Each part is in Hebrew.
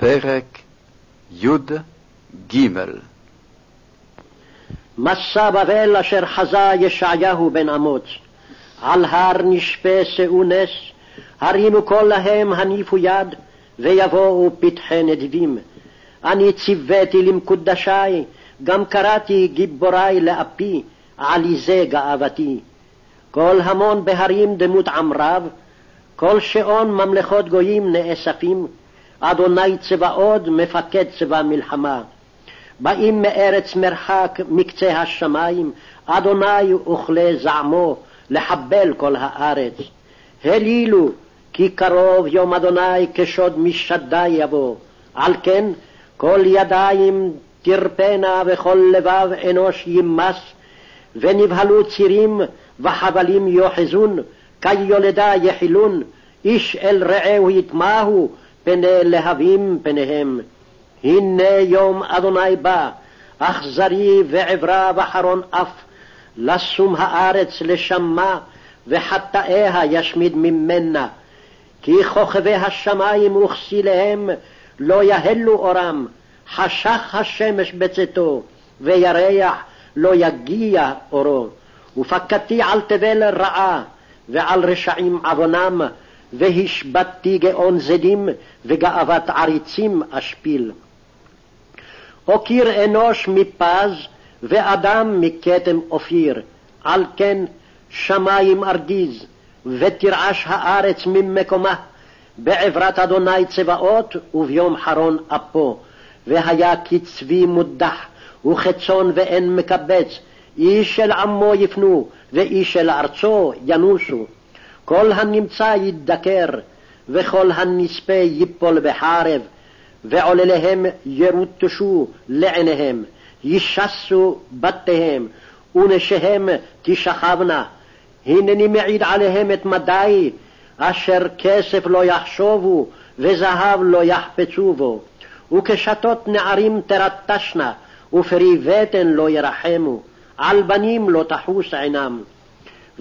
פרק י"ג מסע בבל אשר חזה ישעיהו בן אמוץ, על הר נשפה שאו נס, הרימו כל להם הניפו יד, ויבואו פתחי נדיבים. אני ציוויתי למקודשי, גם קראתי גיבורי לאפי, עליזה גאוותי. כל המון בהרים דמות עם רב, כל שעון ממלכות גויים נאספים, אדוני צבאות, מפקד צבא מלחמה. באים מארץ מרחק, מקצה השמיים, אדוני וכלי זעמו, לחבל כל הארץ. הלילו, כי קרוב יום אדוני כשוד משדי יבוא. על כן, כל ידיים תרפנה וכל לבב אנוש ימס, ונבהלו צירים וחבלים יאחזון, כיולדה יחילון, איש אל רעהו יטמעו, פני להבים פניהם. הנה יום אדוני בא, אכזרי ועברה וחרון אף, לשום הארץ לשמה, וחטאיה ישמיד ממנה. כי כוכבי השמים וכסיליהם לא יהלו אורם, חשך השמש בצאתו, וירח לא יגיע אורו. ופקדתי על תבל רעה, ועל רשעים עוונם, והשבתתי גאון זדים, וגאוות עריצים אשפיל. אוקיר אנוש מפז, ואדם מכתם אופיר. על כן שמים ארגיז, ותרעש הארץ ממקומה, בעברת אדוני צבאות, וביום חרון אפו. והיה כצבי מודח, וכצאן ואין מקבץ, איש אל עמו יפנו, ואיש אל ארצו ינוסו. כל הנמצא ידקר, וכל הנספה ייפול בחרב, ועולליהם ירוטשו לעיניהם, ישסו בתיהם, ונשיהם תשכבנה. הנני מעיד עליהם את מדי, אשר כסף לא יחשובו, וזהב לא יחפצו בו. וכשתות נערים תרטשנה, ופרי בטן לא ירחמו, על בנים לא תחוס עינם.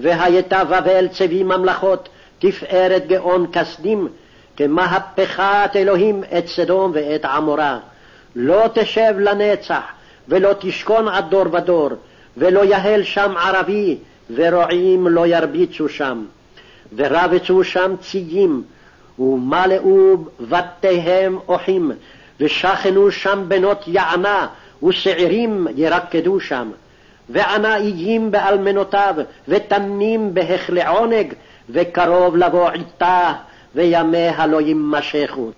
והייתה בבל צבי ממלכות, תפארת גאון כסדים, כמהפכת אלוהים את סדום ואת עמורה. לא תשב לנצח, ולא תשכון עד דור ודור, ולא יהל שם ערבי, ורועים לא ירביצו שם. ורבצו שם ציים, ומלאו בתיהם אוחים, ושכנו שם בנות יענה, ושעירים ירקדו שם. וענה איים באלמנותיו, ותנים בהכלי עונג, וקרוב לבוא עתה, וימיה לא יימשכו.